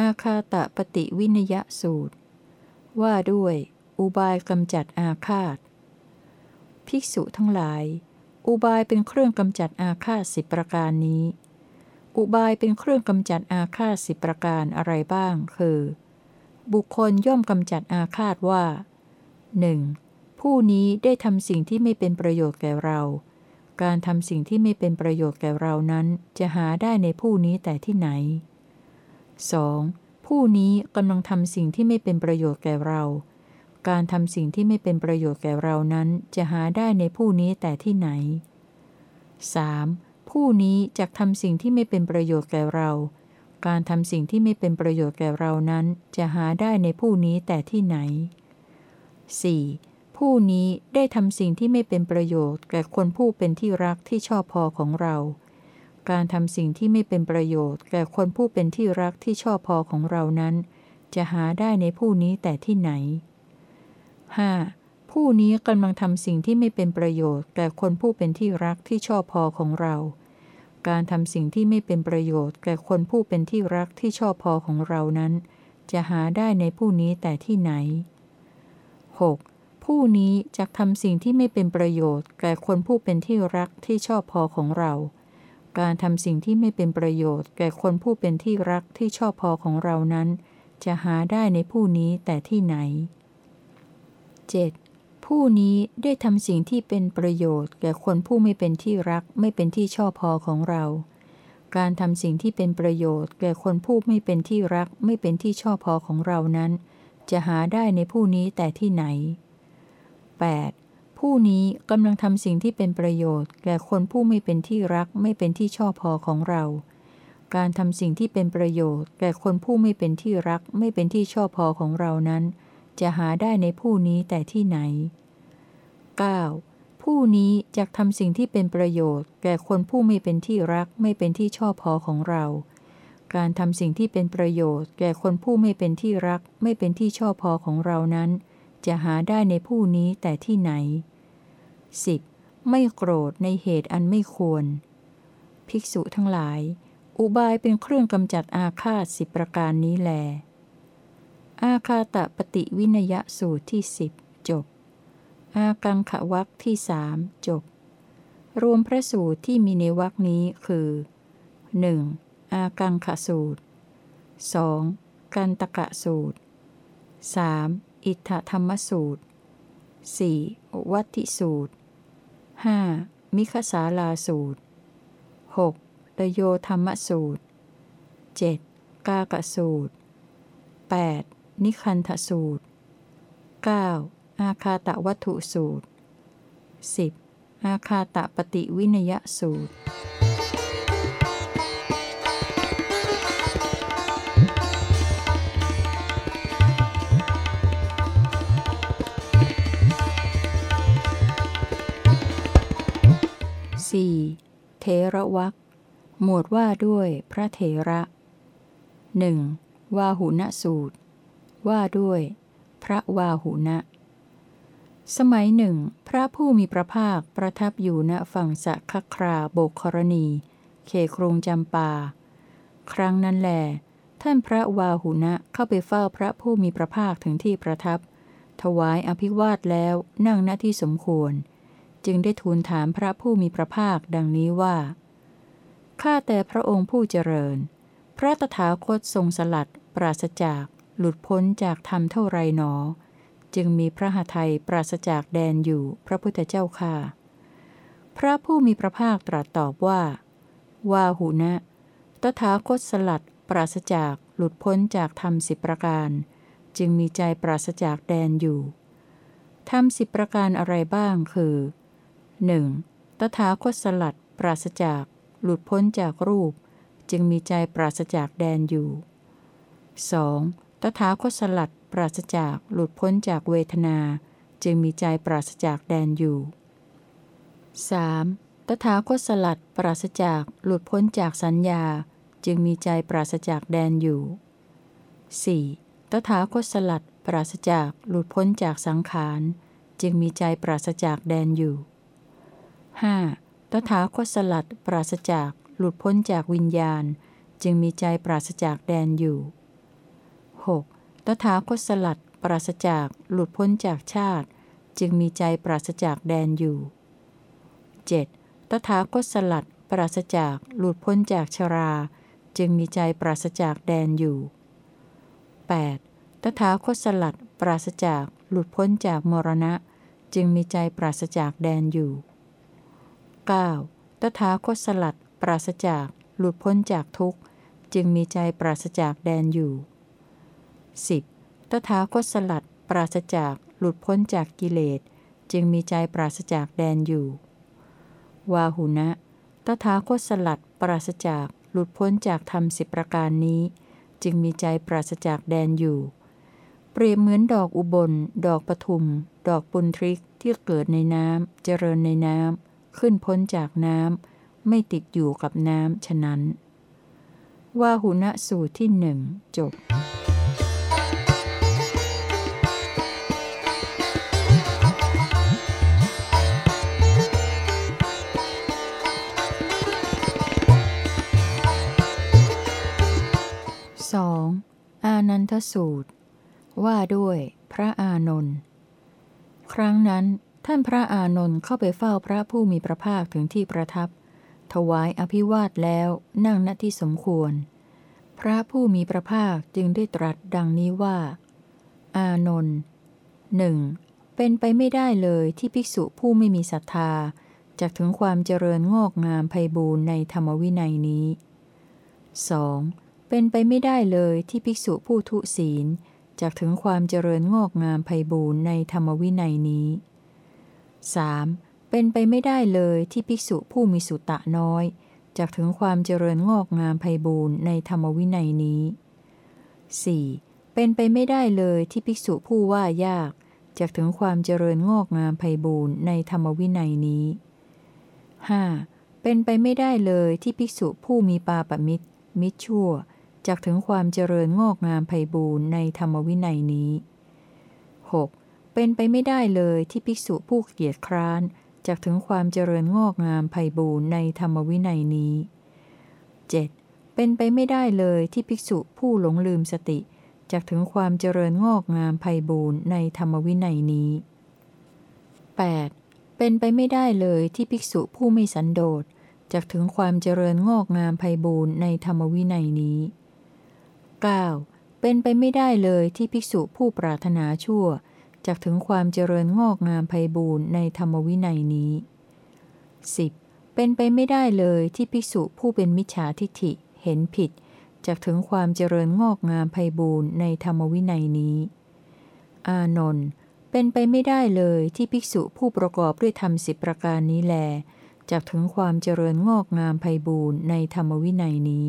อาคาตะปฏิวินยสูตร ว่าด้วย อุบายกำจัดอาฆาต ภิกษุทั้งหลาย อุบายเป็นเครื่องกำจัดอาฆาตสิประการนี้ อุบายเป็นเครื่องกำจัดอาฆาตสิประการอะไรบ้าง คือ บุคคลย่อมกำจัดอาฆาตว่าหนึ่งผู้นี้ได้ทำสิ่งที่ไม่เป็นประโยชน์แก่เรา การทำสิ่งที่ไม่เป็นประโยชน์แก่เรานั้น จะหาได้ในผู้นี้แต่ที่ไหน 2. ผู้นี้กำลังทำสิ่งที่ไม่เป็นประโยชน์แก่เรา การทำสิ่งที่ไม่เป็นประโยชน์แก่เรานั้นจะหาได้ในผู้นี้แต่ที่ไหน 3. ผู้นี้จะทำสิ่งที่ไม่เป็นประโยชน์แก่เรา การทำสิ่งที่ไม่เป็นประโยชน์แก่เรานั้นจะหาได้ในผู้นี้แต่ที่ไหน 4. ผู้นี้ได้ทำสิ่งที่ไม่เป็นประโยชน์แก่คนผู้เป็นที่รักที่ชอบพอของเรา การทำสิ่งที่ไม่เป็นประโยชน์ แก่คนผู้เป็นที่รักที่ชอบพอของเรานั้น จะหาได้ในผู้นี้แต่ที่ไหน 5. ผู้นี้กำลังทำสิ่งที่ไม่เป็นประโยชน์ แก่คนผู้เป็นที่รักที่ชอบพอของเรา การทำสิ่งที่ไม่เป็นประโยชน์ แก่คนผู้เป็นที่รักที่ชอบพอของเรานั้น จะหาได้ในผู้นี้แต่ที่ไหน 6. ผู้นี้จะทำสิ่งที่ไม่เป็นประโยชน์ แก่คนผู้เป็นที่รักที่ชอบพอของเรา การทำสิ่งที่ไม่เป็นประโยชน์ แก่คนผู้เป็นที่รักที่ชอบพอของเรานั้น จะหาได้ในผู้นี้แต่ที่ไหน 7. ผู้นี้ได้ทำสิ่งที่เป็นประโยชน์ แก่คนผู้ไม่เป็นที่รักไม่เป็นที่ชอบพอของเรา การทำสิ่งที่เป็นประโยชน์ แก่คนผู้ไม่เป็นที่รักไม่เป็นที่ชอบพอของเรานั้น จะหาได้ในผู้นี้แต่ที่ไหน 8. ผู้นี้กำลังทำสิ่งที่เป็นประโยชน์ แก่คนผู้ไม่เป็นที่รักไม่เป็นที่ชอบพอของเรา การทำสิ่งที่เป็นประโยชน์ แก่คนผู้ไม่เป็นที่รักไม่เป็นที่ชอบพอของเรานั้น จะหาได้ในผู้นี้แต่ที่ไหน 9. ผู้นี้จะทำสิ่งที่เป็นประโยชน์ แก่คนผู้ไม่เป็นที่รักไม่เป็นที่ชอบพอของเรา การทำสิ่งที่เป็นประโยชน์ แก่คนผู้ไม่เป็นที่รักไม่เป็นที่ชอบพอของเรานั้น จะหาได้ในผู้นี้แต่ที่ไหน 10. ไม่โกรธในเหตุอันไม่ควร ภิกษุทั้งหลาย อุบายเป็นเครื่องกำจัดอาฆาตสิประการนี้แล อาคาตะปฏิวินยสูตรที่สิบจบ อากังขวักที่สามจบ รวมพระสูตรที่มีในวักนี้คือ 1. อากังขสูตร 2. กันตกะสูตร 3. อิทธธรรมสูตร 4. วัติสูตร 5. มิคสาลาสูตร 6. ตโยธรรมสูตร 7. กากสูตร 8. นิคันทสูตร 9. อาคาตะวัตถุสูตร 10. อาคาตะปฏิวินยสูตร 4. เทระวักหมวดว่าด้วยพระเทระหนึ่งวาหุณสูตร ว่าด้วย พระวาหุณะสมัยหนึ่ง พระผู้มีพระภาคประทับอยู่ณฝั่งสะคคราโบกครณี เขครุงจำปา ครั้งนั้นแหลท่านพระวาหุณะเข้าไปเฝ้าพระผู้มีพระภาคถึงที่ประทับ ถวายอภิวาทแล้วนั่งณที่สมควร จึงได้ทูลถามพระผู้มีพระภาคดังนี้ว่า ข้าแต่พระองค์ผู้เจริญ พระตถาคตทรงสลัด ปราศจาก หลุดพ้นจากธรรมเท่าไรหนอ จึงมีพระหทัยปราศจากแดนอยู่พระพุทธเจ้าค่ะ พระผู้มีพระภาคตรัสตอบว่าว่าหูนะ ตถาคตสลัด ปราศจากหลุดพ้นจากธรรมสิบประการ จึงมีใจปราศจากแดนอยู่ธรรมสิบประการอะไรบ้างคือ หนึ่งตถาคตสลัด ปราศจาก หลุดพ้นจากรูป จึงมีใจปราศจากแดนอยู่ 2. ตถาคตสลัด ปราศจากหลุดพ้นจากเวทนา จึงมีใจปราศจากแดนอยู่ 3. ตถาคตสลัด ปราศจากหลุดพ้นจากสัญญา จึงมีใจปราศจากแดนอยู่ 4. ตถาคตสลัด ปราศจากหลุดพ้นจากสังขาร จึงมีใจปราศจากแดนอยู่ 5. ตถาคตสลัดปราศจากหลุดพ้นจากวิญญาณ จึงมีใจปราศจากแดนอยู่ 6. ตถาคตสลัดปราศจากหลุดพ้นจากชาติ จึงมีใจปราศจากแดนอยู่ 7. ตถาคตสลัดปราศจากหลุดพ้นจากชรา จึงมีใจปราศจากแดนอยู่ 8. ตถาคตสลัดปราศจากหลุดพ้นจากมรณะ จึงมีใจปราศจากแดนอยู่ 9. ตถาคตสลัด ปราศจากหลุดพ้นจากทุกข์ จึงมีใจปราศจากแดนอยู่ 10. ตถาคตสลัด ปราศจากหลุดพ้นจากกิเลส จึงมีใจปราศจากแดนอยู่ วาหุนะ ตถาคตสลัด ปราศจากหลุดพ้นจากธรรมสิประการนี้ จึงมีใจปราศจากแดนอยู่ เปรียบเหมือนดอกอุบล ดอกปทุม ดอกปุนทริกที่เกิดในน้ำเจริญในน้ำ ขึ้นพ้นจากน้ำไม่ติดอยู่กับน้ำฉะนั้น ว่าหุณสูตรที่หนึ่งจบ 2. อานันทสูตร ว่าด้วยพระอานนท์ครั้งนั้น ท่านพระอานนท์เข้าไปเฝ้าพระผู้มีพระภาคถึงที่ประทับ ถวายอภิวาทแล้วนั่งณที่สมควร พระผู้มีพระภาคจึงได้ตรัสดังนี้ว่า อานนท์หนึ่งเป็นไปไม่ได้เลยที่ภิกษุผู้ไม่มีศรัทธาจากถึงความเจริญงอกงามไพบูรณ์ในธรรมวินัยนี้ 2. เป็นไปไม่ได้เลยที่ภิกษุผู้ทุศีลจากถึงความเจริญงอกงามไพบูรณ์ในธรรมวินัยนี้ 3. เป็นไปไม่ได้เลยที่ภิกษุผู้มีสุตะน้อยจากถึงความเจริญงอกงามไพบูรณ์ในธรรมวินัยนี้ 4. เป็นไปไม่ได้เลยที่ภิกษุผู้ว่ายากจากถึงความเจริญงอกงามไพบูรณ์ในธรรมวินัยนี้ 5. เป็นไปไม่ได้เลยที่ภิกษุผู้มีปาปมิตร มิตรชั่วจากถึงความเจริญงอกงามไพบูรณ์ในธรรมวินัยนี้ 6. เป็นไปไม่ได้เลยที่ภิกษุผู้เกียจคร้านจากถึงความเจริญงอกงามไพบูรณ์ในธรรมวินัยนี้ 7. เป็นไปไม่ได้เลยที่ภิกษุผู้หลงลืมสติจากถึงความเจริญงอกงามไพบูรณ์ในธรรมวินัยนี้ 8. เป็นไปไม่ได้เลยที่ภิกษุผู้ไม่สันโดษจากถึงความเจริญงอกงามไพบูรณ์ในธรรมวินัยนี้ 9. เป็นไปไม่ได้เลยที่ภิกษุผู้ปรารถนาชั่ว จากถึงความเจริญงอกงามไพบูรณ์ในธรรมวินัยนี้ 10. เป็นไปไม่ได้เลยที่ภิกษุผู้เป็นมิจฉาทิฐิเห็นผิดจากถึงความเจริญงอกงามไพบูรณ์ในธรรมวินัยนี้ อานนท์เป็นไปไม่ได้เลยที่ภิกษุผู้ประกอบด้วยธรรมสิบประการนี้แลจากถึงความเจริญงอกงามไพบูรณ์ในธรรมวินัยนี้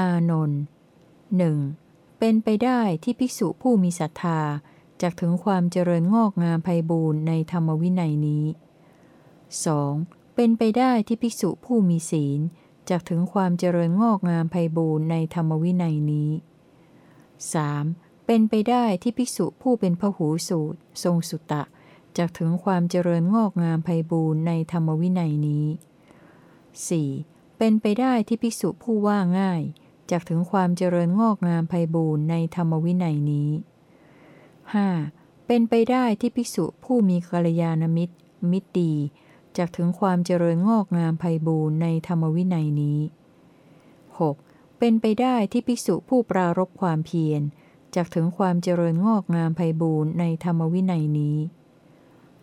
อานนท์หนึ่งเป็นไปได้ที่ภิกษุผู้มีศรัทธา จากถึงความเจริญงอกงามไพบูรณ์ในธรรมวินัยนี้ 2. เป็นไปได้ที่ภิกษุผู้มีศีลจากถึงความเจริญงอกงามไพบูรณ์ในธรรมวินัยนี้ 3. เป็นไปได้ที่ภิกษุผู้เป็นพหูสูตร ทรงสุตะจากถึงความเจริญงอกงามไพบูรณ์ในธรรมวินัยนี้ 4. เป็นไปได้ที่ภิกษุผู้ว่าง่ายจากถึงความเจริญงอกงามไพบูรณ์ในธรรมวินัยนี้ 5. เป็นไปได้ที่ภิกษุผู้มีกัลยาณมิตร มิตรดีจากถึงความเจริญงอกงามไพบูรณ์ในธรรมวินัยนี้ 6. เป็นไปได้ที่ภิกษุผู้ปรารบความเพียรจากถึงความเจริญงอกงามไพบูรณ์ในธรรมวินัยนี้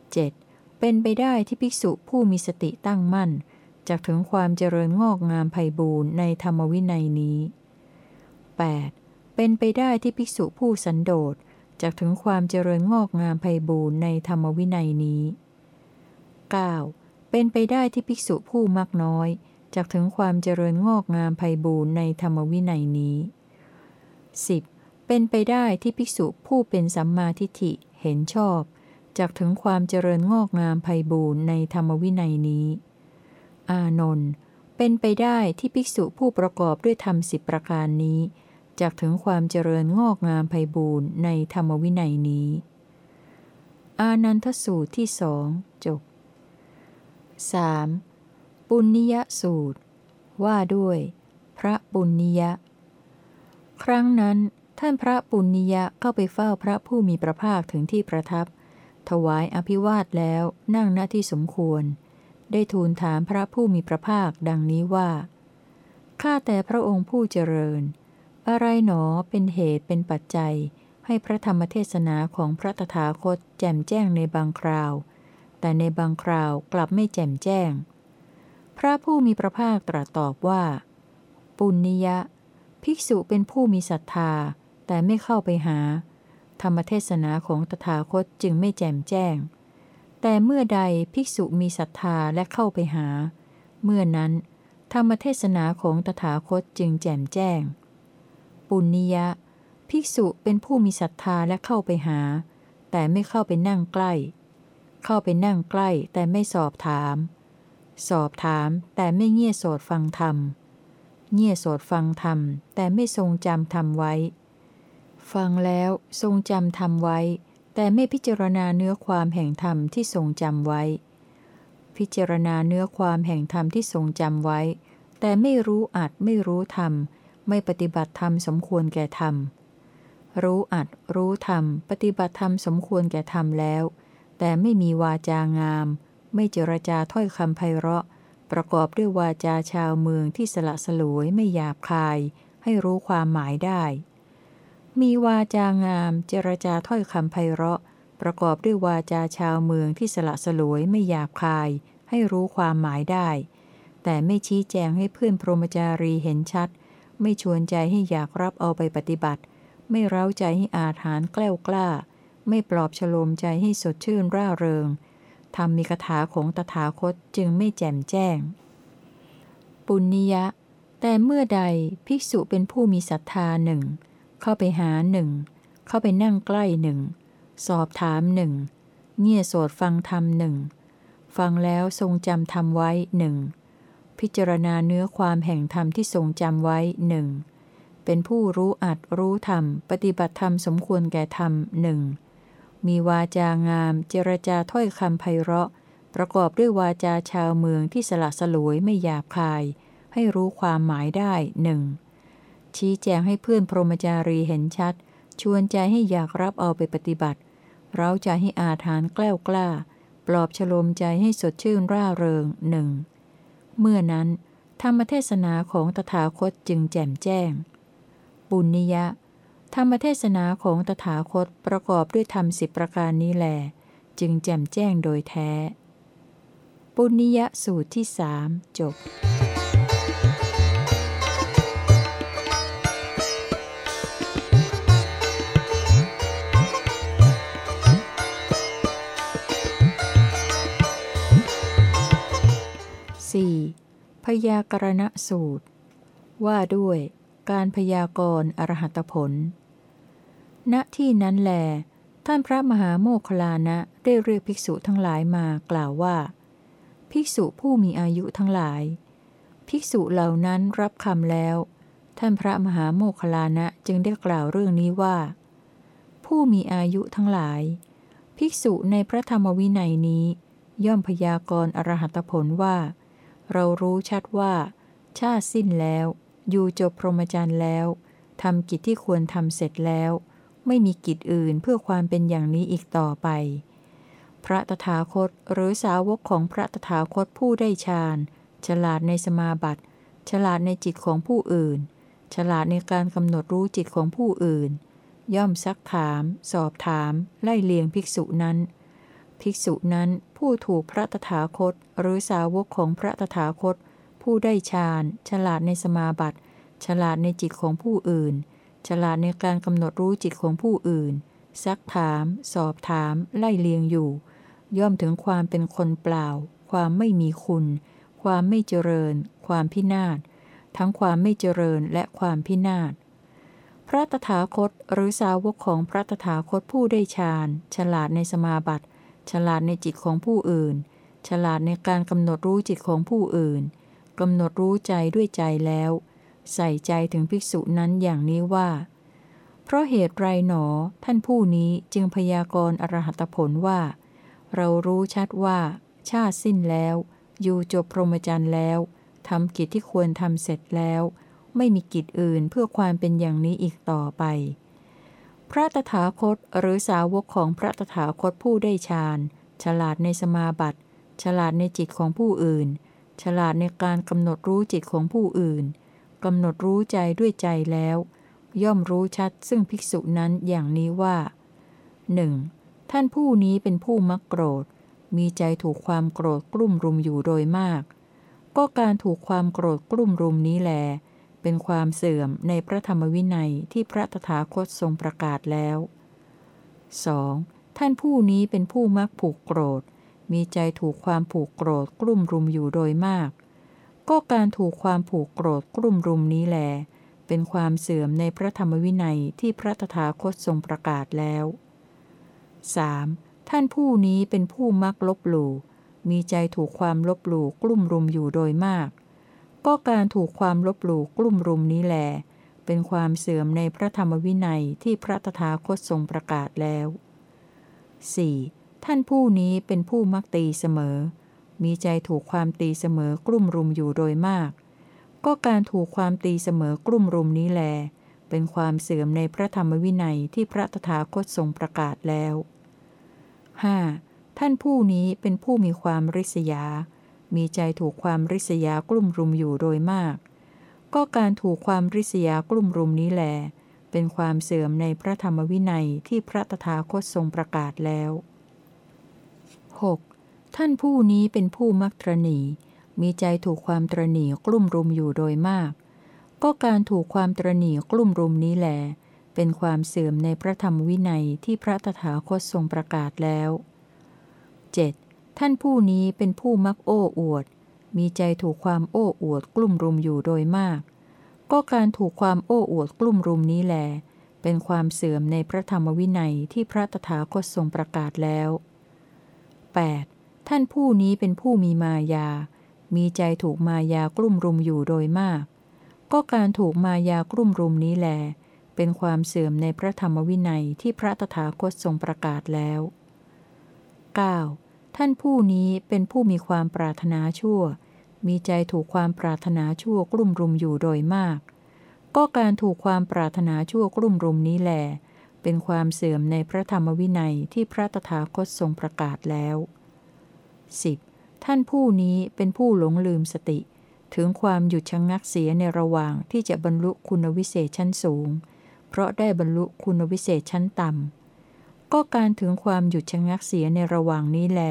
7. เป็นไปได้ที่ภิกษุผู้มีสติตั้งมั่นจากถึงความเจริญงอกงามไพบูรณ์ในธรรมวินัยนี้ 8. เป็นไปได้ที่ภิกษุผู้สันโดษ จากถึงความเจริญงอกงามไพบูรณ์ในธรรมวินัยนี้ 9. เป็นไปได้ที่ภิกษุผู้มักน้อยจากถึงความเจริญงอกงามไพบูรณ์ในธรรมวินัยนี้ 10. เป็นไปได้ที่ภิกษุผู้เป็นสัมมาทิฏฐิเห็นชอบจากถึงความเจริญงอกงามไพบูรณ์ในธรรมวินัยนี้ อานนท์เป็นไปได้ที่ภิกษุผู้ประกอบด้วยธรรมสิบประการนี้ จากถึงความเจริญงอกงามไพบูรณ์ในธรรมวินัยนี้ อานันทสูตรที่สองจบ 3. ปุณิยสูตร ว่าด้วย พระปุณณิยครั้งนั้นท่านพระปุณิยะเข้าไปเฝ้าพระผู้มีพระภาคถึงที่ประทับ ถวายอภิวาทแล้วนั่งณที่สมควร ได้ทูลถามพระผู้มีพระภาคดังนี้ว่า ข้าแต่พระองค์ผู้เจริญ อะไรหนอเป็นเหตุเป็นปัจจัย ให้พระธรรมเทศนาของพระตถาคตแจ่มแจ้งในบางคราว แต่ในบางคราวกลับไม่แจ่มแจ้ง พระผู้มีพระภาคตรัสตอบว่า ปุณณิยะ ภิกษุเป็นผู้มีศรัทธา แต่ไม่เข้าไปหา ธรรมเทศนาของตถาคตจึงไม่แจ่มแจ้ง แต่เมื่อใดภิกษุมีศรัทธาและเข้าไปหา เมื่อนั้น ธรรมเทศนาของตถาคตจึงแจ่มแจ้ง ปุณณิยะ ภิกษุเป็นผู้มีศรัทธาและเข้าไปหา แต่ไม่เข้าไปนั่งใกล้ เข้าไปนั่งใกล้แต่ไม่สอบถาม สอบถามแต่ไม่เงี่ยโสดฟังธรรม เงี่ยโสดฟังธรรม แต่ไม่ทรงจำธรรมไว้ ฟังแล้วทรงจำธรรมไว้ แต่ไม่พิจารณาเนื้อความแห่งธรรมที่ทรงจำไว้ พิจารณาเนื้อความแห่งธรรมที่ทรงจำไว้ แต่ไม่รู้อัดไม่รู้ธรรม ไม่ปฏิบัติธรรมสมควรแก่ธรรม รู้อัดรู้ธรรม ปฏิบัติธรรมสมควรแก่ธรรมแล้ว แต่ไม่มีวาจางาม ไม่เจรจาถ้อยคำไพเราะ ประกอบด้วยวาจาชาวเมืองที่สละสลวยไม่หยาบคาย ให้รู้ความหมายได้ มีวาจางาม เจรจาถ้อยคำไพเราะ ประกอบด้วยวาจาชาวเมืองที่สละสลวยไม่หยาบคาย ให้รู้ความหมายได้แต่ไม่ชี้แจงให้เพื่อนพรหมจารีเห็นชัด ไม่ชวนใจให้อยากรับเอาไปปฏิบัติ ไม่เร้าใจให้อาถานแกล้วกล้า ไม่ปลอบฉโลมใจให้สดชื่นร่าเริงธรรมมีคาถาของตถาคตจึงไม่แจ่มแจ้ง ปุณณิยะ แต่เมื่อใดภิกษุเป็นผู้มีศรัทธาหนึ่งเข้าไปหาหนึ่งเข้าไปนั่งใกล้หนึ่งสอบถามหนึ่งเงี่ยโสดฟังธรรมหนึ่งฟังแล้วทรงจำธรรมไว้หนึ่ง พิจารณาเนื้อความแห่งธรรมที่ทรงจำไว้หนึ่งเป็นผู้รู้อัดรู้ธรรม ปฏิบัติธรรมสมควรแก่ธรรมหนึ่งมีวาจางาม เจรจาถ้อยคำไพเราะ ประกอบด้วยวาจาชาวเมืองที่สละสลวยไม่หยาบคาย ให้รู้ความหมายได้หนึ่งชี้แจงให้เพื่อนพรหมจารีเห็นชัด ชวนใจให้อยากรับเอาไปปฏิบัติ เร้าใจให้อาถานแกล้วกล้า ปลอบฉโลมใจให้สดชื่นร่าเริงหนึ่ง เมื่อนั้น ธรรมเทศนาของตถาคตจึงแจ่มแจ้ง ปุณิยะ ธรรมเทศนาของตถาคตประกอบด้วยธรรมสิบประการนี้แหลจึงแจ่มแจ้งโดยแท้ ปุณิยสูตรที่สามจบ 4. พยากรณสูตร ว่าด้วย การพยากรณ์อรหัตผล ณที่นั้นแล ท่านพระมหาโมคลานะได้เรียกภิกษุทั้งหลายมากล่าวว่า ภิกษุผู้มีอายุทั้งหลาย ภิกษุเหล่านั้นรับคำแล้ว ท่านพระมหาโมคลานะจึงได้กล่าวเรื่องนี้ว่า ผู้มีอายุทั้งหลาย ภิกษุในพระธรรมวินัยนี้ย่อมพยากรณ์อรหัตผลว่า เรารู้ชัดว่า ชาติสิ้นแล้ว อยู่จบพรหมจรรย์แล้วทำกิจที่ควรทำเสร็จแล้ว ไม่มีกิจอื่นเพื่อความเป็นอย่างนี้อีกต่อไป พระตถาคตหรือสาวกของพระตถาคตผู้ได้ฌานฉลาดในสมาบัติฉลาดในจิตของผู้อื่น ฉลาดในการกำหนดรู้จิตของผู้อื่น ย่อมซักถาม สอบถาม ไล่เลียงภิกษุนั้น ภิกษุนั้นผู้ถูกพระตถาคต หรือสาวกของพระตถาคต ผู้ได้ฌานฉลาดในสมาบัติ ฉลาดในจิตของผู้อื่น ฉลาดในการกำหนดรู้จิตของผู้อื่น ซักถาม สอบถาม ไล่เลียงอยู่ ย่อมถึงความเป็นคนเปล่า ความไม่มีคุณ ความไม่เจริญ ความพินาศ ทั้งความไม่เจริญและความพินาศพระตถาคตหรือสาวกของพระตถาคตผู้ได้ฌานฉลาดในสมาบัติ ฉลาดในจิตของผู้อื่น ฉลาดในการกำหนดรู้จิตของผู้อื่นกำหนดรู้ใจด้วยใจแล้ว ใส่ใจถึงภิกษุนั้นอย่างนี้ว่า เพราะเหตุไรหนอ ท่านผู้นี้จึงพยากรณ์อรหัตผลว่า เรารู้ชัดว่า ชาติสิ้นแล้ว อยู่จบพรหมจรรย์แล้วทำกิจที่ควรทำเสร็จแล้ว ไม่มีกิจอื่นเพื่อความเป็นอย่างนี้อีกต่อไป พระตถาคตหรือสาวกของพระตถาคตผู้ได้ฌาน ฉลาดในสมาบัติ ฉลาดในจิตของผู้อื่น ฉลาดในการกำหนดรู้จิตของผู้อื่นกำหนดรู้ใจด้วยใจแล้ว ย่อมรู้ชัดซึ่งภิกษุนั้นอย่างนี้ว่าหนึ่งท่านผู้นี้เป็นผู้มักโกรธ มีใจถูกความโกรธกลุ่มรุมอยู่โดยมาก ก็การถูกความโกรธกลุ่มรุมนี้แล เป็นความเสื่อมในพระธรรมวินัยที่พระตถาคตทรงประกาศแล้ว 2. ท่านผู้นี้เป็นผู้มักผูกโกรธ มีใจถูกความผูกโกรธกลุ่มรุมอยู่โดยมาก ก็การถูกความผูกโกรธกลุ่มรุมนี้แล เป็นความเสื่อมในพระธรรมวินัยที่พระตถาคตทรงประกาศแล้ว 3. ท่านผู้นี้เป็นผู้มักลบหลู่ มีใจถูกความลบหลู่กลุ่มรุมอยู่โดยมาก ก็การถูกความลบหลู่กลุ่มรุมนี้แล เป็นความเสื่อมในพระธรรมวินัยที่พระตถาคตทรงประกาศแล้ว 4. ท่านผู้นี้เป็นผู้มักตีเสมอ มีใจถูกความตีเสมอกลุ่มรุมอยู่โดยมาก ก็การถูกความตีเสมอกลุ่มรุมนี้แล เป็นความเสื่อมในพระธรรมวินัยที่พระตถาคตทรงประกาศแล้ว 5. ท่านผู้นี้เป็นผู้มีความริษยา มีใจถูกความริษยากลุ่มรุมอยู่โดยมาก ก็การถูกความริษยากลุ่มรุมนี้แหลเป็นความเสื่อมในพระธรรมวินัยที่พระตถาคตทรงประกาศแล้ว 6. ท่านผู้นี้เป็นผู้มักตรณีมีใจถูกความตรณีกลุ่มรุมอยู่โดยมาก ก็การถูกความตรณีกลุ่มรุมนี้แหลเป็นความเสื่อมในพระธรรมวินัยที่พระตถาคตทรงประกาศแล้ว 7. ท่านผู้นี้เป็นผู้มักโอ้อวด มีใจถูกความโอ้อวดกลุ่มรุมอยู่โดยมาก ก็การถูกความโอ้อวดกลุ่มรุมนี้แล เป็นความเสื่อมในพระธรรมวินัยที่พระตถาคตทรงประกาศแล้ว 8. ท่านผู้นี้เป็นผู้มีมายา มีใจถูกมายากลุ่มรุมอยู่โดยมาก ก็การถูกมายากลุ่มรุมนี้แล เป็นความเสื่อมในพระธรรมวินัยที่พระตถาคตทรงประกาศแล้ว 9. ท่านผู้นี้เป็นผู้มีความปรารถนาชั่ว มีใจถูกความปรารถนาชั่วกลุ่มรุมอยู่โดยมาก ก็การถูกความปรารถนาชั่วกลุ่มรุมนี้แหลเป็นความเสื่อมในพระธรรมวินัยที่พระตถาคตทรงประกาศแล้ว 10. ท่านผู้นี้เป็นผู้หลงลืมสติ ถึงความหยุดชะงงักเสียในระหว่างที่จะบรรลุคุณวิเศษชั้นสูง เพราะได้บรรลุคุณวิเศษชั้นต่ำ ก็การถึงความหยุดชะงักเสียในระหว่างนี้แล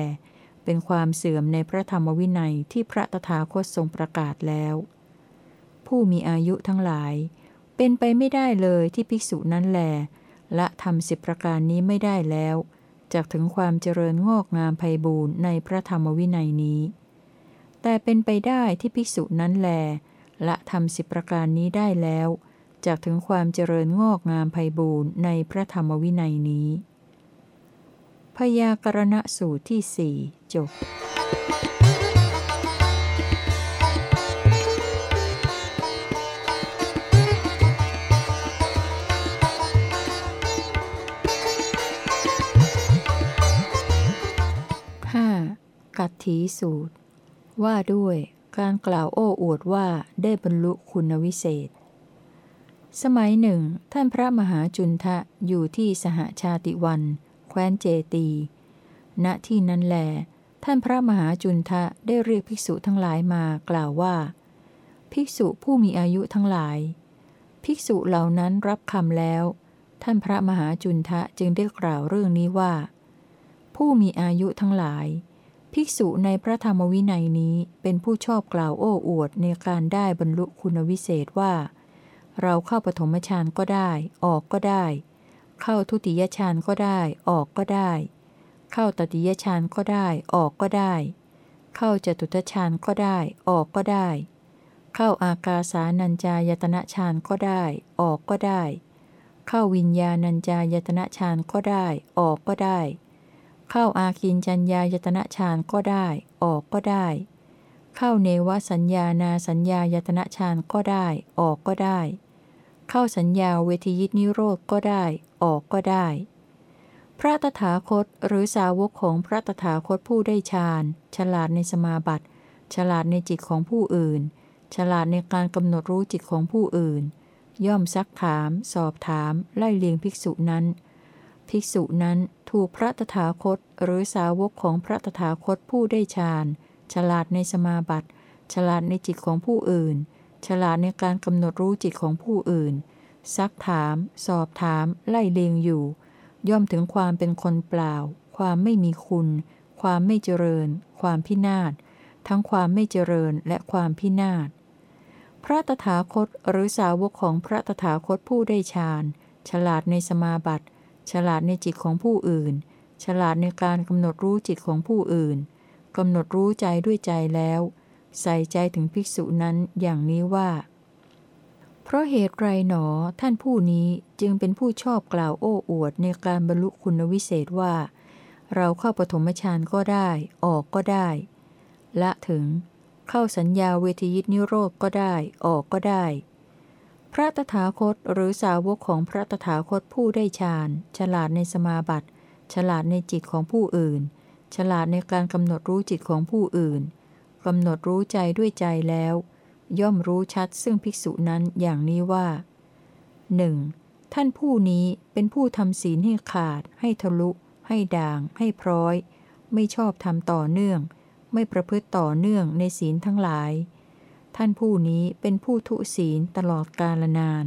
เป็นความเสื่อมในพระธรรมวินัยที่พระตถาคตทรงประกาศแล้ว ผู้มีอายุทั้งหลาย เป็นไปไม่ได้เลยที่ภิกษุนั้นแลละทำสิบประการนี้ไม่ได้แล้วจากถึงความเจริญงอกงามไพบูรณ์ในพระธรรมวินัยนี้ แต่เป็นไปได้ที่ภิกษุนั้นแลละทำสิบประการนี้ได้แล้วจากถึงความเจริญงอกงามไพบูรณ์ในพระธรรมวินัยนี้ พยากรณสูตรที่สี่จบห้ากัตถีสูตร ว่าด้วยการกล่าวโอ้อวดว่าได้บรรลุคุณวิเศษ สมัยหนึ่ง ท่านพระมหาจุนทะอยู่ที่สหชาติวัน ว้นเจตี ณที่นั้นแล ท่านพระมหาจุนทะได้เรียกภิกษุทั้งหลายมากล่าวว่า ภิกษุผู้มีอายุทั้งหลาย ภิกษุเหล่านั้นรับคำแล้ว ท่านพระมหาจุนทะจึงได้กล่าวเรื่องนี้ว่า ผู้มีอายุทั้งหลาย ภิกษุในพระธรรมวินัยนี้เป็นผู้ชอบกล่าวโอ้อวดในการได้บรรลุคุณวิเศษว่า เราเข้าปฐมฌานก็ได้ ออกก็ได้ เข้าทุติยฌานก็ได้ ออกก็ได้ เข้าตติยฌานก็ได้ ออกก็ได้ เข้าจตุตฌานก็ได้ ออกก็ได้ เข้าอากาสานัญจายตนะฌานก็ได้ ออกก็ได้ เข้าวิญญาณัญจายตนะฌานก็ได้ ออกก็ได้ เข้าอาคินจัญญายตนะฌานก็ได้ ออกก็ได้ เข้าเนวสัญญานาสัญญายตนะฌานก็ได้ ออกก็ได้ เข้าสัญญาเวทียิตนิโรธก็ได้ ออกก็ได้ พระตถาคตหรือสาวกของพระตถาคตผู้ได้ฌานฉลาดในสมาบัติ ฉลาดในจิตของผู้อื่น ฉลาดในการกำหนดรู้จิตของผู้อื่น ย่อมซักถาม สอบถาม ไล่เลียงภิกษุนั้น ภิกษุนั้นถูกพระตถาคตหรือสาวกของพระตถาคตผู้ได้ฌานฉลาดในสมาบัติ ฉลาดในจิตของผู้อื่น ฉลาดในการกำหนดรู้จิตของผู้อื่น ซักถาม สอบถาม ไล่เลียงอยู่ ย่อมถึงความเป็นคนเปล่า ความไม่มีคุณ ความไม่เจริญ ความพินาศ ทั้งความไม่เจริญและความพินาศ พระตถาคตหรือสาวกของพระตถาคตผู้ได้ฌาน ฉลาดในสมาบัติ ฉลาดในจิตของผู้อื่น ฉลาดในการกำหนดรู้จิตของผู้อื่นกำหนดรู้ใจด้วยใจแล้ว ใส่ใจถึงภิกษุนั้นอย่างนี้ว่า เพราะเหตุไรหนอท่านผู้นี้จึงเป็นผู้ชอบกล่าวโอ้อวดในการบรรลุคุณวิเศษว่า เราเข้าปฐมฌานก็ได้ ออกก็ได้ ละถึง เข้าสัญญาเวทยิตนิโรธก็ได้ ออกก็ได้ พระตถาคตหรือสาวกของพระตถาคตผู้ได้ฌานฉลาดในสมาบัติ ฉลาดในจิตของผู้อื่น ฉลาดในการกำหนดรู้จิตของผู้อื่น กำหนดรู้ใจด้วยใจแล้ว ย่อมรู้ชัดซึ่งภิกษุนั้นอย่างนี้ว่าหนึ่งท่านผู้นี้เป็นผู้ทำศีลให้ขาด ให้ทะลุ ให้ด่าง ให้พร้อย ไม่ชอบทำต่อเนื่อง ไม่ประพฤติต่อเนื่องในศีลทั้งหลาย ท่านผู้นี้เป็นผู้ทุศีลตลอดกาลนาน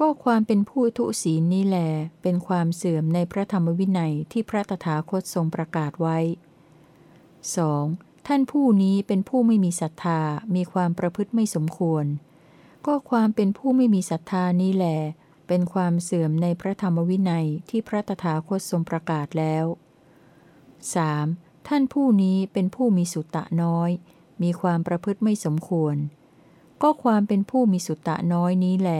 ก็ความเป็นผู้ทุศีลนี้แล เป็นความเสื่อมในพระธรรมวินัยที่พระตถาคตทรงประกาศไว้ 2. ท่านผู้นี้เป็นผู้ไม่มีศรัทธา มีความประพฤติไม่สมควร ก็ความเป็นผู้ไม่มีศรัทธานี้แหลเป็นความเสื่อมในพระธรรมวินัยที่พระตถาคตทรงประกาศแล้ว 3. ท่านผู้นี้เป็นผู้มีสุตตะน้อย มีความประพฤติไม่สมควร ก็ความเป็นผู้มีสุตตะน้อยนี้แหล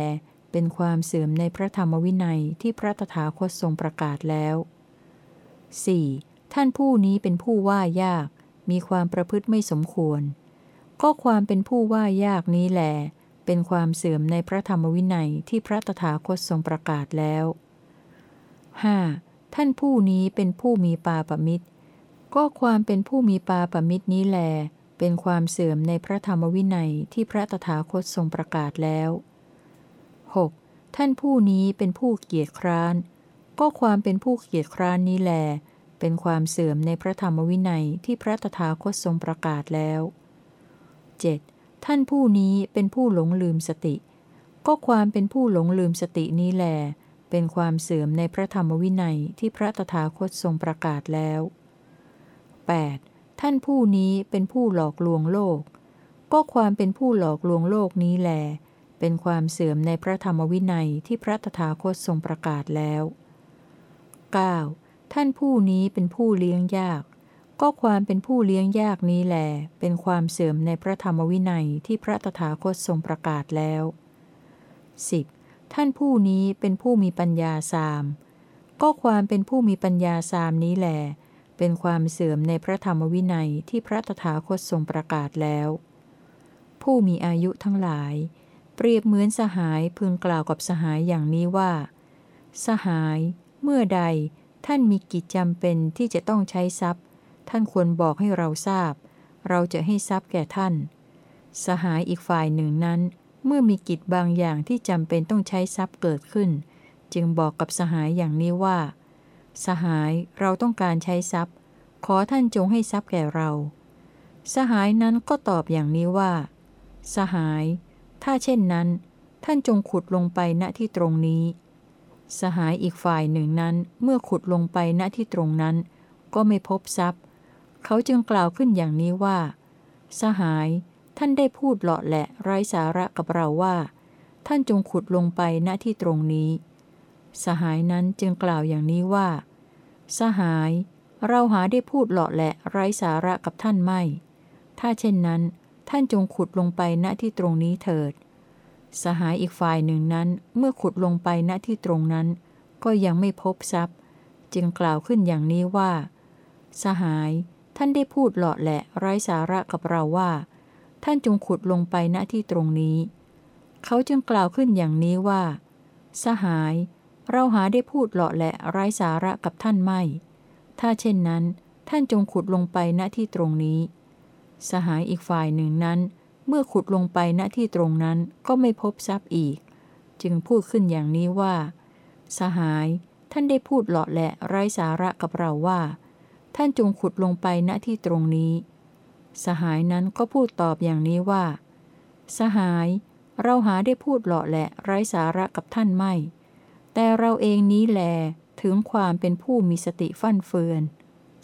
เป็นความเสื่อมในพระธรรมวินัยที่พระตถาคตทรงประกาศแล้ว 4. ท่านผู้นี้เป็นผู้ว่ายาก มีความประพฤติไม่สมควร ก็ความเป็นผู้ว่ายากนี้แหลเป็นความเสื่อมในพระธรรมวินัยที่พระตถาคตทรงประกาศแล้ว 5. ท่านผู้นี้เป็นผู้มีปาปมิตร ก็ความเป็นผู้มีปาปมิตรนี้แล เป็นความเสื่อมในพระธรรมวินัยที่พระตถาคตทรงประกาศแล้ว 6. ท่านผู้นี้เป็นผู้เกียจคร้าน ก็ความเป็นผู้เกียจคร้านนี้แล เป็นความเสื่อมในพระธรรมวินัยที่พระตถาคตทรงประกาศแล้ว 7. ท่านผู้นี้เป็นผู้หลงลืมสติ ก็ความเป็นผู้หลงลืมสตินี้แล เป็นความเสื่อมในพระธรรมวินัยที่พระตถาคตทรงประกาศแล้ว 8. ท่านผู้นี้เป็นผู้หลอกลวงโลก ก็ความเป็นผู้หลอกลวงโลกนี้แล เป็นความเสื่อมในพระธรรมวินัยที่พระตถาคตทรงประกาศแล้ว 9. ท่านผู้นี้เป็นผู้เลี้ยงยาก ก็ความเป็นผู้เลี้ยงยากนี้แหลเป็นความเสื่อมในพระธรรมวินัยที่พระตถาคตทรงประกาศแล้ว 10. ท่านผู้นี้เป็นผู้มีปัญญาสาม ก็ความเป็นผู้มีปัญญาสามนี้แหลเป็นความเสื่อมในพระธรรมวินัยที่พระตถาคตทรงประกาศแล้ว ผู้มีอายุทั้งหลาย เปรียบเหมือนสหายพึงกล่าวกับสหายอย่างนี้ว่า สหาย เมื่อใด ท่านมีกิจจำเป็นที่จะต้องใช้ทรัพย์ ท่านควรบอกให้เราทราบ เราจะให้ทรัพย์แก่ท่าน สหายอีกฝ่ายหนึ่งนั้น เมื่อมีกิจบางอย่างที่จำเป็นต้องใช้ทรัพย์เกิดขึ้น จึงบอกกับสหายอย่างนี้ว่า สหายเราต้องการใช้ทรัพย์ ขอท่านจงให้ทรัพย์แก่เรา สหายนั้นก็ตอบอย่างนี้ว่า สหาย ถ้าเช่นนั้น ท่านจงขุดลงไปณที่ตรงนี้ สหายอีกฝ่ายหนึ่งนั้นเมื่อขุดลงไปณที่ตรงนั้น ก็ไม่พบทรัพย์ เขาจึงกล่าวขึ้นอย่างนี้ว่า สหาย ท่านได้พูดเลาะแหละไร้สาระกับเราว่า ท่านจงขุดลงไปณที่ตรงนี้ สหายนั้นจึงกล่าวอย่างนี้ว่า สหาย เราหาได้พูดเลาะแหละไร้สาระกับท่านไม่ ถ้าเช่นนั้น ท่านจงขุดลงไปณที่ตรงนี้เถิด สหายอีกฝ่ายหนึ่งนั้นเมื่อขุดลงไปณที่ตรงนั้น ก็ยังไม่พบทรัพย์ จึงกล่าวขึ้นอย่างนี้ว่า สหายท่านได้พูดเลาะแหละไร้สาระกับเราว่า ท่านจงขุดลงไปณที่ตรงนี้ เขาจึงกล่าวขึ้นอย่างนี้ว่า สหาย เราหาได้พูดเลาะแหละไร้สาระกับท่านไม่ ถ้าเช่นนั้น ท่านจงขุดลงไปณที่ตรงนี้ สหายอีกฝ่ายหนึ่งนั้น เมื่อขุดลงไปณที่ตรงนั้นก็ไม่พบทรัพย์อีก จึงพูดขึ้นอย่างนี้ว่า สหาย ท่านได้พูดหลาะและไร้สาระกับเราว่า ท่านจงขุดลงไปณที่ตรงนี้ สหายนั้นก็พูดตอบอย่างนี้ว่า สหาย เราหาได้พูดหลาะและไร้สาระกับท่านไม่ แต่เราเองนี้แลถึงความเป็นผู้มีสติฟั่นเฟือน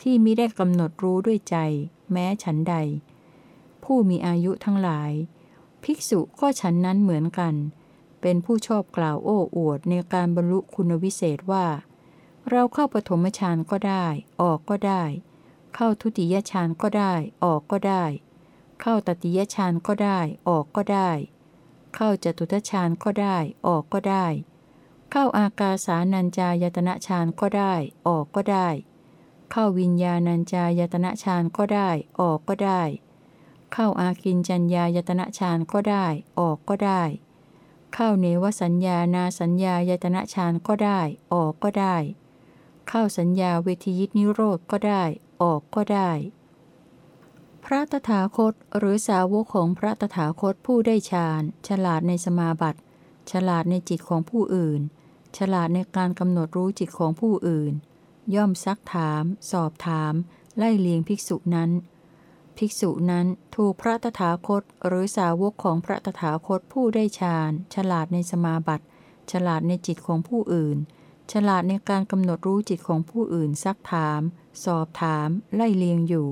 ที่มิได้กำหนดรู้ด้วยใจ แม้ฉันใด ผู้มีอายุทั้งหลาย ภิกษุก็ฉันนั้นเหมือนกัน เป็นผู้ชอบกล่าวโอ้อวดในการบรรลุคุณวิเศษว่า เราเข้าปฐมฌานก็ได้ ออกก็ได้ เข้าทุติยฌานก็ได้ ออกก็ได้ เข้าตติยฌานก็ได้ ออกก็ได้ เข้าจตุตฌานก็ได้ ออกก็ได้ เข้าอากาสานัญจายตนะฌานก็ได้ ออกก็ได้เข้าวิญญาณัญจายตนะฌานก็ได้ ออกก็ได้ เข้าอากินจัญญายตนะฌานก็ได้ ออกก็ได้ เข้าเนวสัญญานาสัญญายตนะฌานก็ได้ ออกก็ได้ เข้าสัญญาเวทียิตนิโรธก็ได้ ออกก็ได้ พระตถาคตหรือสาวกของพระตถาคตผู้ได้ฌาน ฉลาดในสมาบัติ ฉลาดในจิตของผู้อื่น ฉลาดในการกำหนดรู้จิตของผู้อื่น ย่อมซักถาม สอบถาม ไล่เลียงภิกษุนั้น ภิกษุนั้นถูกพระตถาคตหรือสาวกของพระตถาคตผู้ได้ฌานฉลาดในสมาบัติ ฉลาดในจิตของผู้อื่น ฉลาดในการกำหนดรู้จิตของผู้อื่นซักถาม สอบถาม ไล่เลียงอยู่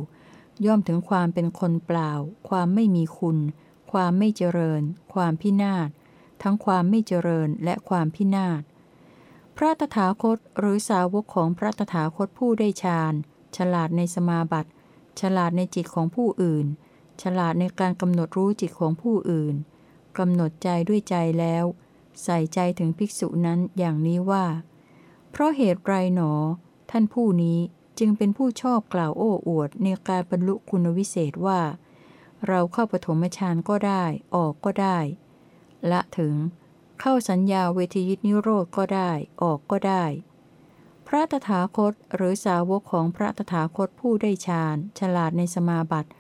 ย่อมถึงความเป็นคนเปล่า ความไม่มีคุณ ความไม่เจริญ ความพินาศทั้งความไม่เจริญและความพินาศพระตถาคตหรือสาวกของพระตถาคตผู้ได้ฌานฉลาดในสมาบัติ ฉลาดในจิตของผู้อื่น ฉลาดในการกำหนดรู้จิตของผู้อื่นกำหนดใจด้วยใจแล้ว ใส่ใจถึงภิกษุนั้นอย่างนี้ว่า เพราะเหตุไรหนอ ท่านผู้นี้จึงเป็นผู้ชอบกล่าวโอ้อวดในการบรรลุคุณวิเศษว่า เราเข้าปฐมฌานก็ได้ ออกก็ได้ ละถึง เข้าสัญญาเวทียิตนิโรธก็ได้ ออกก็ได้ พระตถาคตหรือสาวกของพระตถาคตผู้ได้ฌานฉลาดในสมาบัติ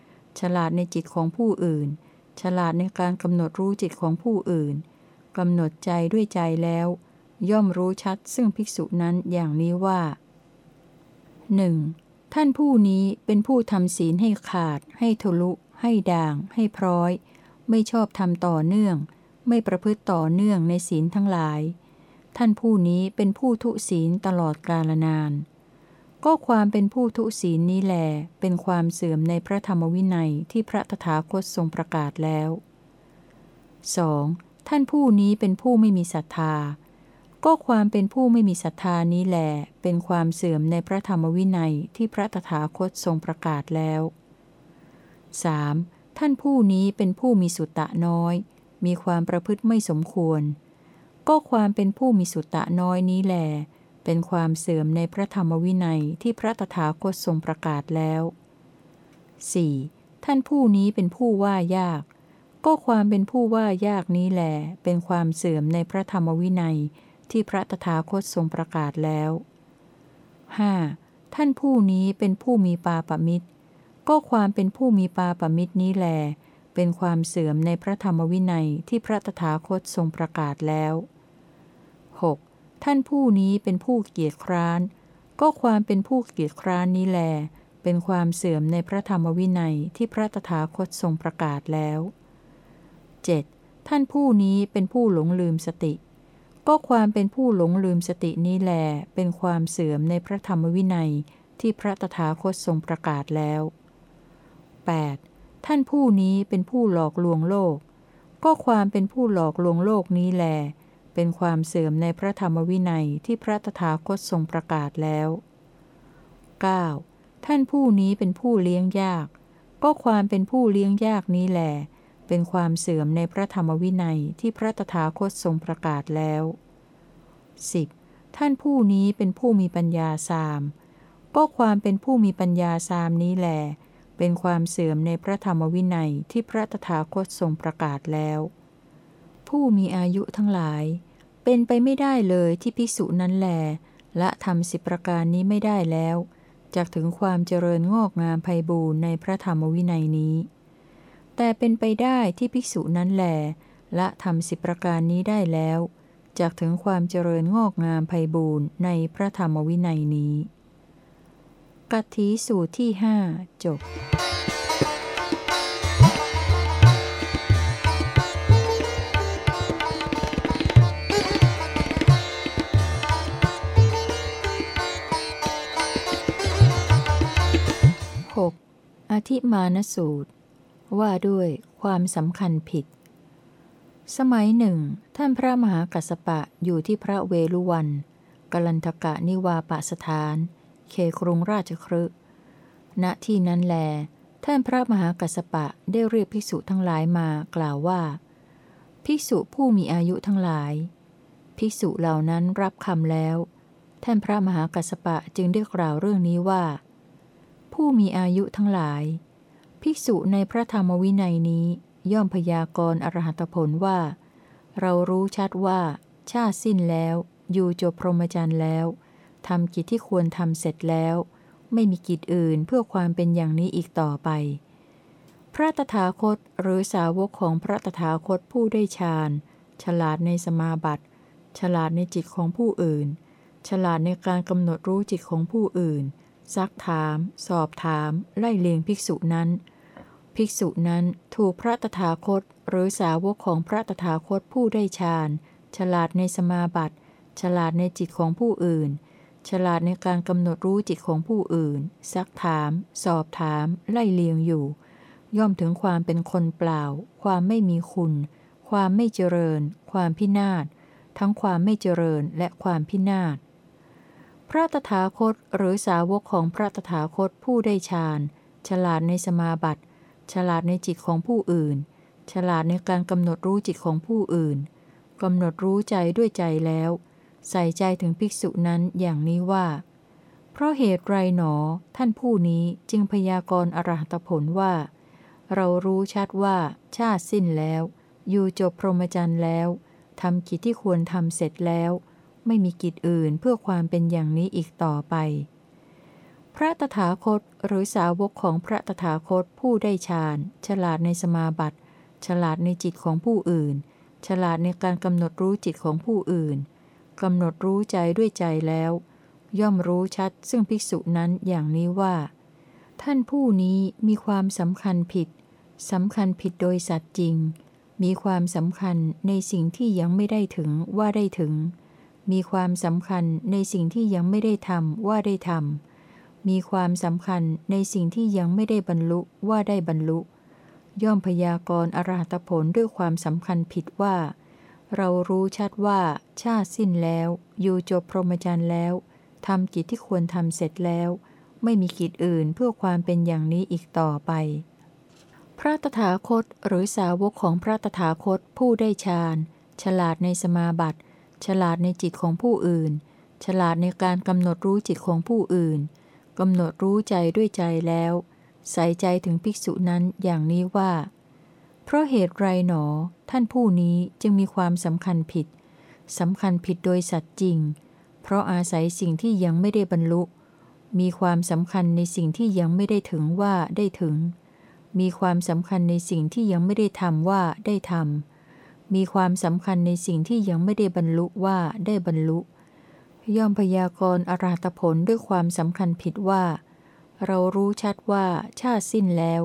ฉลาดในจิตของผู้อื่น ฉลาดในการกำหนดรู้จิตของผู้อื่นกำหนดใจด้วยใจแล้ว ย่อมรู้ชัดซึ่งภิกษุนั้นอย่างนี้ว่าหนึ่งท่านผู้นี้เป็นผู้ทำศีลให้ขาด ให้ทะลุ ให้ด่าง ให้พร้อย ไม่ชอบทำต่อเนื่อง ไม่ประพฤติต่อเนื่องในศีลทั้งหลาย ท่านผู้นี้เป็นผู้ทุศีลตลอดกาลนาน ก็ความเป็นผู้ทุศีลนี้แล เป็นความเสื่อมในพระธรรมวินัยที่พระตถาคตทรงประกาศแล้ว 2. ท่านผู้นี้เป็นผู้ไม่มีศรัทธา ก็ความเป็นผู้ไม่มีศรัทธานี้แล เป็นความเสื่อมในพระธรรมวินัยที่พระตถาคตทรงประกาศแล้ว 3. ท่านผู้นี้เป็นผู้มีสุตตะน้อย มีความประพฤติไม่สมควร ก็ความเป็นผู้มีสุตตะน้อยนี้แหลเป็นความเสื่อมในพระธรรมวินัยที่พระตถาคตทรงประกาศแล้ว 4. ท่านผู้นี้เป็นผู้ว่ายาก ก็ความเป็นผู้ว่ายากนี้แหลเป็นความเสื่อมในพระธรรมวินัยที่พระตถาคตทรงประกาศแล้ว 5. ท่านผู้นี้เป็นผู้มีปาปมิตร ก็ความเป็นผู้มีปาปมิตรนี้แหลเป็นความเสื่อมในพระธรรมวินัยที่พระตถาคตทรงประกาศแล้ว 6. ท่านผู้นี้เป็นผู้เกียจคร้าน ก็ความเป็นผู้เกียจคร้านนี้แล เป็นความเสื่อมในพระธรรมวินัยที่พระตถาคตทรงประกาศแล้ว 7. ท่านผู้นี้เป็นผู้หลงลืมสติ ก็ความเป็นผู้หลงลืมสตินี้แล เป็นความเสื่อมในพระธรรมวินัยที่พระตถาคตทรงประกาศแล้ว 8. ท่านผู้นี้เป็นผู้หลอกลวงโลก ก็ความเป็นผู้หลอกลวงโลกนี้แล เป็นความเสื่อมในพระธรรมวินัยที่พระตถาคตทรงประกาศแล้ว 9. ท่านผู้นี้เป็นผู้เลี้ยงยาก ก็ความเป็นผู้เลี้ยงยากนี้แหลเป็นความเสื่อมในพระธรรมวินัยที่พระตถาคตทรงประกาศแล้ว 10. ท่านผู้นี้เป็นผู้มีปัญญาสาม ก็ความเป็นผู้มีปัญญาสามนี้แหลเป็นความเสื่อมในพระธรรมวินัยที่พระตถาคตทรงประกาศแล้ว ผู้มีอายุทั้งหลาย เป็นไปไม่ได้เลยที่ภิกษุนั้นแลละทำสิบประการนี้ไม่ได้แล้วจากถึงความเจริญงอกงามไพบูรณ์ในพระธรรมวินัยนี้ แต่เป็นไปได้ที่ภิกษุนั้นแลละทำสิบประการนี้ได้แล้วจากถึงความเจริญงอกงามไพบูรณ์ในพระธรรมวินัยนี้ กัตถีสูตรที่หจบ 6. อธิมานสูตร ว่าด้วยความสำคัญผิด สมัยหนึ่ง ท่านพระมหากัสปะอยู่ที่พระเวลุวันกลันทกะนิวาปสถานเคครุงราชครึณที่นั้นแล ท่านพระมหากัสปะได้เรียกภิกษุทั้งหลายมากล่าวว่า ภิกษุผู้มีอายุทั้งหลาย ภิกษุเหล่านั้นรับคำแล้ว ท่านพระมหากัสสปะจึงได้กล่าวเรื่องนี้ว่า ผู้มีอายุทั้งหลาย ภิกษุในพระธรรมวินัยนี้ย่อมพยากรณ์อรหัตผลว่า เรารู้ชัดว่า ชาติสิ้นแล้ว อยู่จบพรหมจรรย์แล้วทำกิจที่ควรทำเสร็จแล้ว ไม่มีกิจอื่นเพื่อความเป็นอย่างนี้อีกต่อไป พระตถาคตหรือสาวกของพระตถาคตผู้ได้ฌานฉลาดในสมาบัติ ฉลาดในจิตของผู้อื่น ฉลาดในการกำหนดรู้จิตของผู้อื่น ซักถาม สอบถาม ไล่เลียงภิกษุนั้น ภิกษุนั้นถูกพระตถาคต หรือสาวกของพระตถาคตผู้ได้ฌานฉลาดในสมาบัติฉลาดในจิตของผู้อื่น ฉลาดในการกำหนดรู้จิตของผู้อื่น ซักถาม สอบถาม ไล่เลียงอยู่ ย่อมถึงความเป็นคนเปล่า ความไม่มีคุณ ความไม่เจริญ ความพินาศทั้งความไม่เจริญและความพินาศ พระตถาคตหรือสาวกของพระตถาคตผู้ได้ฌานฉลาดในสมาบัติ ฉลาดในจิตของผู้อื่น ฉลาดในการกำหนดรู้จิตของผู้อื่นกำหนดรู้ใจด้วยใจแล้ว ใส่ใจถึงภิกษุนั้นอย่างนี้ว่า เพราะเหตุไรหนอ ท่านผู้นี้จึงพยากรณ์อรหัตผลว่า เรารู้ชัดว่าชาติสิ้นแล้ว อยู่จบพรหมจรรย์แล้วทำกิจที่ควรทำเสร็จแล้ว ไม่มีกิจอื่นเพื่อความเป็นอย่างนี้อีกต่อไป พระตถาคตหรือสาวกของพระตถาคตผู้ได้ฌาน ฉลาดในสมาบัติฉลาดในจิตของผู้อื่น ฉลาดในการกำหนดรู้จิตของผู้อื่นกำหนดรู้ใจด้วยใจแล้ว ย่อมรู้ชัดซึ่งภิกษุนั้นอย่างนี้ว่า ท่านผู้นี้มีความสำคัญผิดสำคัญผิดโดยสัตว์จริง มีความสำคัญในสิ่งที่ยังไม่ได้ถึงว่าได้ถึง มีความสำคัญในสิ่งที่ยังไม่ได้ทำว่าได้ทำ มีความสำคัญในสิ่งที่ยังไม่ได้บรรลุว่าได้บรรลุ ย่อมพยากรณ์อรหัตผลด้วยความสำคัญผิดว่า เรารู้ชัดว่าชาติสิ้นแล้ว อยู่จบพรหมจรรย์แล้วทำกิจที่ควรทำเสร็จแล้ว ไม่มีกิจอื่นเพื่อความเป็นอย่างนี้อีกต่อไป พระตถาคตหรือสาวกของพระตถาคตผู้ได้ฌานฉลาดในสมาบัติ ฉลาดในจิตของผู้อื่น ฉลาดในการกำหนดรู้จิตของผู้อื่นกำหนดรู้ใจด้วยใจแล้ว ใส่ใจถึงภิกษุนั้นอย่างนี้ว่า เพราะเหตุไรหนอ ท่านผู้นี้จึงมีความสำคัญผิดสำคัญผิดโดยสัตว์จริง เพราะอาศัยสิ่งที่ยังไม่ได้บรรลุ มีความสำคัญในสิ่งที่ยังไม่ได้ถึงว่าได้ถึง มีความสำคัญในสิ่งที่ยังไม่ได้ทำว่าได้ทำ มีความสำคัญในสิ่งที่ยังไม่ได้บรรลุว่าได้บรรลุ ย่อมพยากรณ์อรหัตผลด้วยความสำคัญผิดว่า เรารู้ชัดว่าชาติสิ้นแล้ว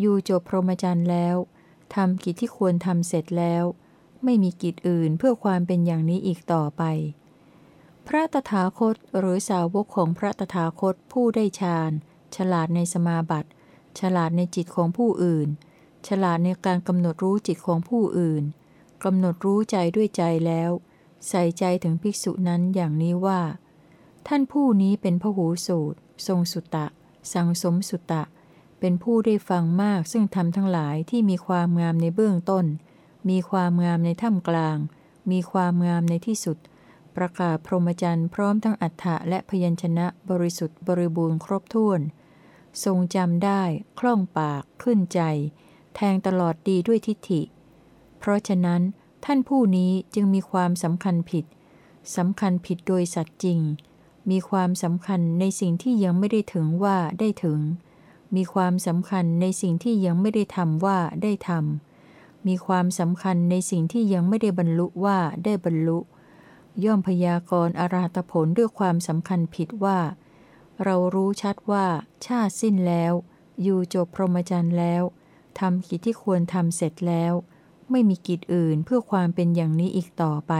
อยู่จบพรหมจรรย์แล้วทำกิจที่ควรทำเสร็จแล้ว ไม่มีกิจอื่นเพื่อความเป็นอย่างนี้อีกต่อไป พระตถาคตหรือสาวกของพระตถาคตผู้ได้ฌานฉลาดในสมาบัติ ฉลาดในจิตของผู้อื่น ฉลาดในการกำหนดรู้จิตของผู้อื่น กำหนดรู้ใจด้วยใจแล้ว ใส่ใจถึงภิกษุนั้นอย่างนี้ว่า ท่านผู้นี้เป็นพหูสูตร ทรงสุตะ สังสมสุตะ เป็นผู้ได้ฟังมากซึ่งทำทั้งหลายที่มีความงามในเบื้องต้น มีความงามในท่ามกลาง มีความงามในที่สุด ประกาศพรหมจรรย์พร้อมทั้งอัฏฐะและพยัญชนะบริสุทธิ์บริบูรณ์ครบถ้วน ทรงจำได้ คล่องปาก ขึ้นใจ แทงตลอดดีด้วยทิฏฐิ เพราะฉะนั้นท่านผู้นี้จึงมีความสำคัญผิดสำคัญผิดโดยสัตว์จริง มีความสำคัญในสิ่งที่ยังไม่ได้ถึงว่าได้ถึง มีความสำคัญในสิ่งที่ยังไม่ได้ทำว่าได้ทำมีความสำคัญในสิ่งที่ยังไม่ได้บรรลุว่าได้บรรลุ ย่อมพยากรณ์อาราตผลด้วยความสำคัญผิดว่า เรารู้ชัดว่า ชาติสิ้นแล้ว อยู่จบพรหมจรรย์แล้วทำกิจที่ควรทำเสร็จแล้ว ไม่มีกิจอื่นเพื่อความเป็นอย่างนี้อีกต่อไป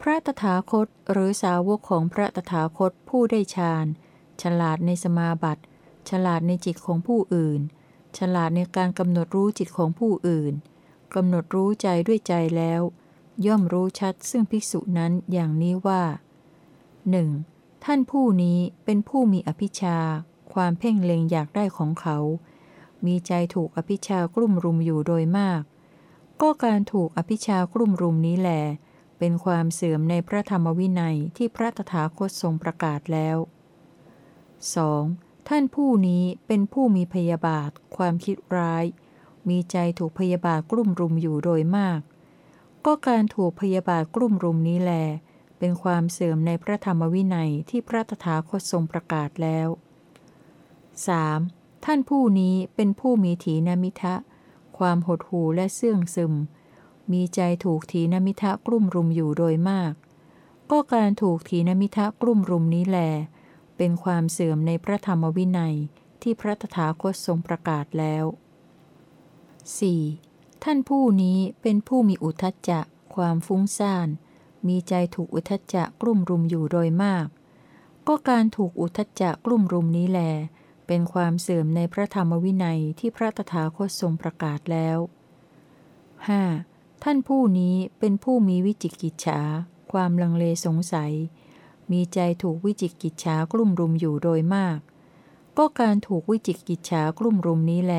พระตถาคตหรือสาวกของพระตถาคตผู้ได้ฌานฉลาดในสมาบัติฉลาดในจิตของผู้อื่น ฉลาดในการกำหนดรู้จิตของผู้อื่นกำหนดรู้ใจด้วยใจแล้ว ย่อมรู้ชัดซึ่งภิกษุนั้นอย่างนี้ว่าหนึ่งท่านผู้นี้เป็นผู้มีอภิชา ความเพ่งเล็งอยากได้ของเขา มีใจถูกอภิชากลุ่มรุมอยู่โดยมาก ก็การถูกอภิชากลุ่มรุมนี้แหลเป็นความเสื่อมในพระธรรมวินัยที่พระตถาคตทรงประกาศแล้ว 2. ท่านผู้นี้เป็นผู้มีพยาบาท ความคิดร้าย มีใจถูกพยาบาทกลุ่มรุมอยู่โดยมาก ก็การถูกพยาบาทกลุ่มรุมนี้แล เป็นความเสื่อมในพระธรรมวินัยที่พระตถาคตทรงประกาศแล้ว 3. ท่านผู้นี้เป็นผู้มีถีนมิทะ ความหดหู่และเสื่องซึม มีใจถูกถีนมิทะกลุ่มรุมอยู่โดยมาก ก็การถูกถีนมิทะกลุ่มรุมนี้แล เป็นความเสื่อมในพระธรรมวินัยที่พระตถาคตทรงประกาศแล้ว 4. ท่านผู้นี้เป็นผู้มีอุทจจะ ความฟุ้งซ่าน มีใจถูกอุทจจะกลุ่มรุมอยู่โดยมาก ก็การถูกอุทจจะกลุ่มรุมนี้แล เป็นความเสื่อมในพระธรรมวินัยที่พระตถาคตทรงประกาศแล้ว 5. ท่านผู้นี้เป็นผู้มีวิจิกิจฉา ความลังเลสงสัย มีใจถูกวิจิกิจฉากลุ่มรุมอยู่โดยมาก ก็การถูกวิจิกิจฉากลุ่มรุมนี้แล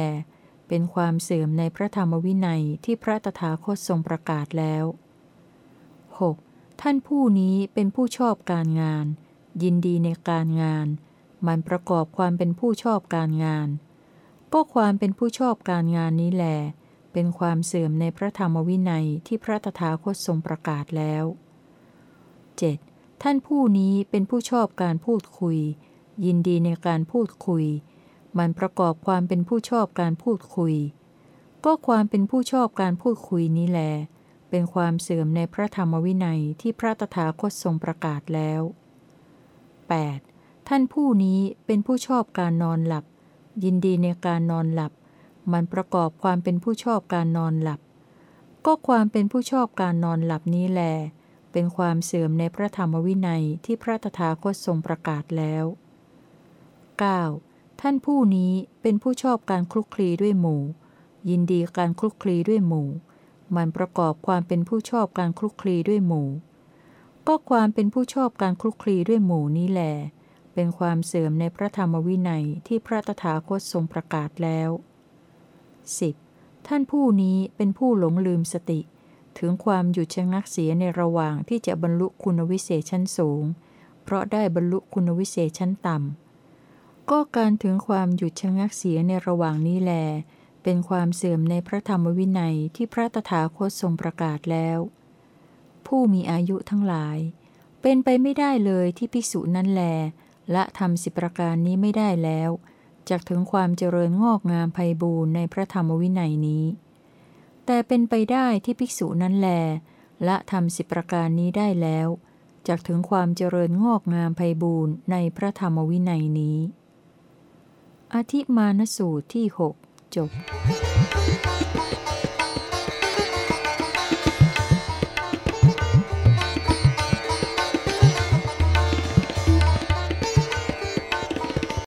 เป็นความเสื่อมในพระธรรมวินัยที่พระตถาคตทรงประกาศแล้ว 6. ท่านผู้นี้เป็นผู้ชอบการงาน ยินดีในการงาน มันประกอบความเป็นผู้ชอบการงาน ก็ความเป็นผู้ชอบการงานนี้แหลเป็นความเสื่อมในพระธรรมวินัยที่พระตถาคตทรงประกาศแล้ว 7. ท่านผู้นี้เป็นผู้ชอบการพูดคุย ยินดีในการพูดคุย มันประกอบความเป็นผู้ชอบการพูดคุย ก็ความเป็นผู้ชอบการพูดคุยนี้แหลเป็นความเสื่อมในพระธรรมวินัยที่พระตถาคตทรงประกาศแล้ว 8. ท่านผู้นี้เป็นผู้ชอบการนอนหลับ ยินดีในการนอนหลับ มันประกอบความเป็นผู้ชอบการนอนหลับ ก็ความเป็นผู้ชอบการนอนหลับนี้แล เป็นความเสื่อมในพระธรรมวินัยที่พระตถาคตทรงประกาศแล้ว 9. ท่านผู้นี้เป็นผู้ชอบการคลุกคลีด้วยหมู่ ยินดีการคลุกคลีด้วยหมู่ มันประกอบความเป็นผู้ชอบการคลุกคลีด้วยหมู่ ก็ความเป็นผู้ชอบการคลุกคลีด้วยหมู่นี้แหละ เป็นความเสื่อมในพระธรรมวินัยที่พระตถาคตทรงประกาศแล้ว 10. ท่านผู้นี้เป็นผู้หลงลืมสติ ถึงความหยุดชะงักเสียในระหว่างที่จะบรรลุคุณวิเศษชั้นสูง เพราะได้บรรลุคุณวิเศษชั้นต่ำ ก็การถึงความหยุดชะงักเสียในระหว่างนี้แล เป็นความเสื่อมในพระธรรมวินัยที่พระตถาคตทรงประกาศแล้ว ผู้มีอายุทั้งหลาย เป็นไปไม่ได้เลยที่ภิกษุนั้นแล และทำสิประการนี้ไม่ได้แล้วจากถึงความเจริญงอกงามไพบูรณ์ในพระธรรมวินัยนี้ แต่เป็นไปได้ที่ภิกษุนั้นแล ละทำสิบประการนี้ได้แล้วจากถึงความเจริญงอกงามไพบูรณ์ในพระธรรมวินัยนี้ อธิมานสูตรที่หกจบ